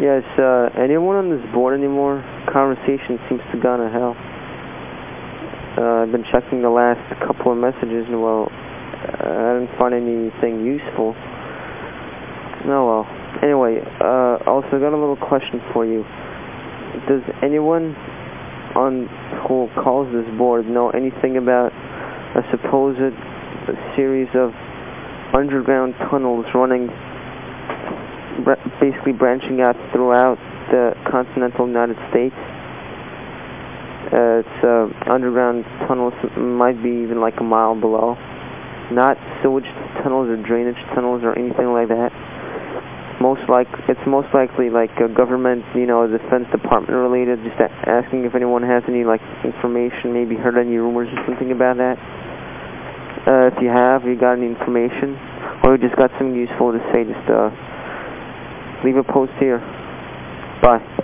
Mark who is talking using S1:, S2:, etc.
S1: Yes, uh, anyone on this board anymore? Conversation seems to gone to hell. Uh, I've been checking the last couple of messages and well, I didn't find anything useful. Oh well. Anyway, uh, also got a little question for you. Does anyone on who calls this board know anything about a supposed series of underground tunnels running, basically branching out throughout the continental United States? Uh, it's uh, underground tunnels, might be even like a mile below. Not sewage tunnels or drainage tunnels or anything like that. Most like it's most likely like a government, you know, defense department related. Just asking if anyone has any like information, maybe heard any rumors or something about that. Uh, if you have, you got any information, or you just got something useful to say, just uh, leave a post here. Bye.